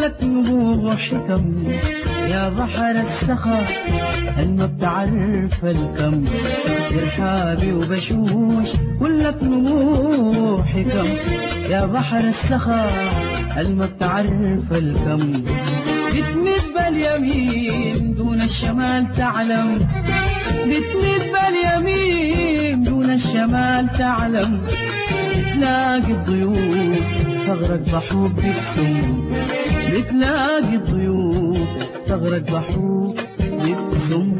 لك نبوغ حكم يا بحر السخاء ما بتعرف الكم. برحابي وبشوش كلك نبوغ حكم. يا بحر السخاء ما بتعرف الكم. بتمد باليمين دون الشمال تعلم. بتمد باليمين دون الشمال تعلم. بتلاقي الضيوف تغرق بحوب بتسم بتلاقي الضيوف تغرق بحوب بتسم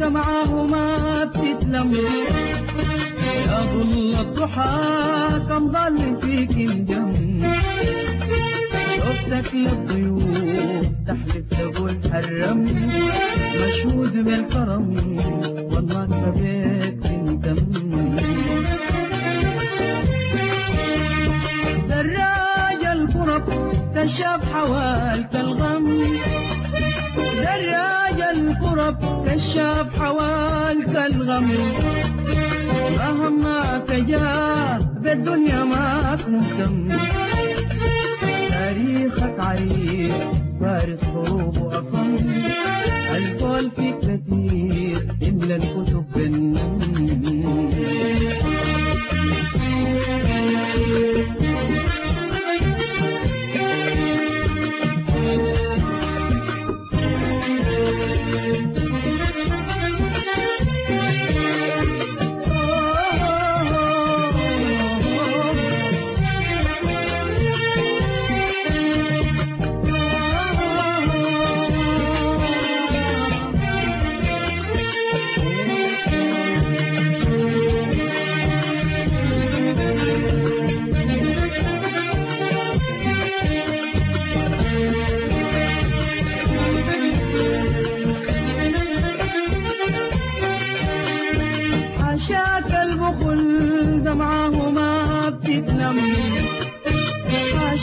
دمعه ما بتتلم. يا ظل الضحى كم ظل فيك الجم. شفتك للضيوف تحلف تقول حرم. مشهود بالكرم والله سبيت تندم. دراج الكرب كشاف حوالك الغم. دراج الكرب كشاف حوالك الغم مهما تجاه بالدنيا ماك مهتم تاريخك عريق فارس حروب وأصم. القول فيك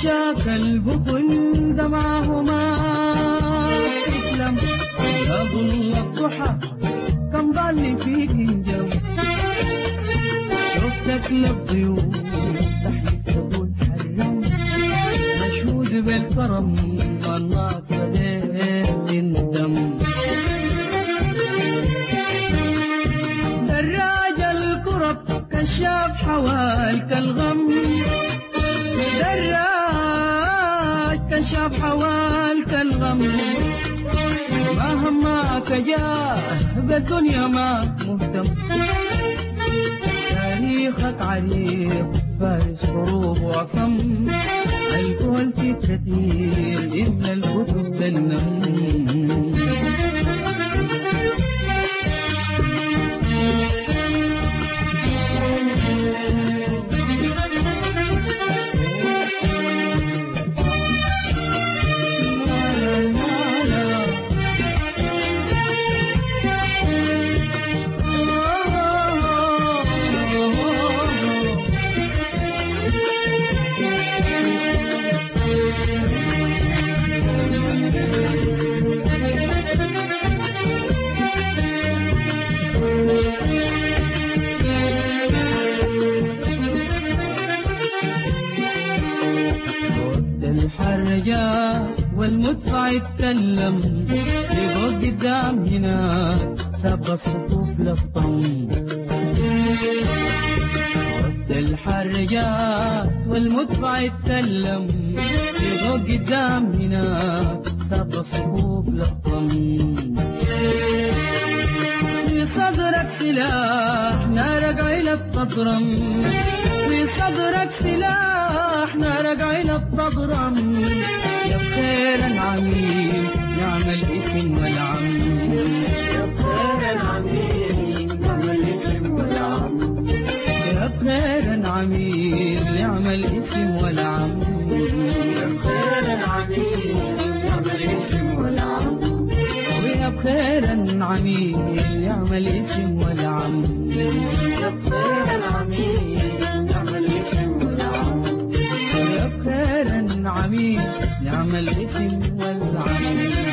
حاشاك البخل دمعه ما بتتلم يا ظل الضحى كم ضل فيك الجو شفتك للضيوف تحلف تقول حرم مشهود بالكرم والله صديت الدم دراج الكرب كشاف حوالك الغم دراج كشاف حوالك الغم مهما تجاه بالدنيا ما مهتم. تاريخك عريق فارس حروب وعصم. الكل في كثير إلا الكتب تنم والمدفع يتكلم يقعد قدام هنا ساب الصفوف للطم. ود الحرجة والمدفع يتكلم يقعد قدام هنا ساب الصفوف للطم. في صدرك سلاح مخضرم في صدرك سلاح عينك تضرم يا بخير العميل نعم الاسم والعميل. يا بخير العميل نعم الاسم والعم يا بخير العميل نعم الاسم والعميل. العميل نعم الاسم والعميل يا بخير العميل نعم الاسم والعم يا بخير العميل نعم الاسم والعميل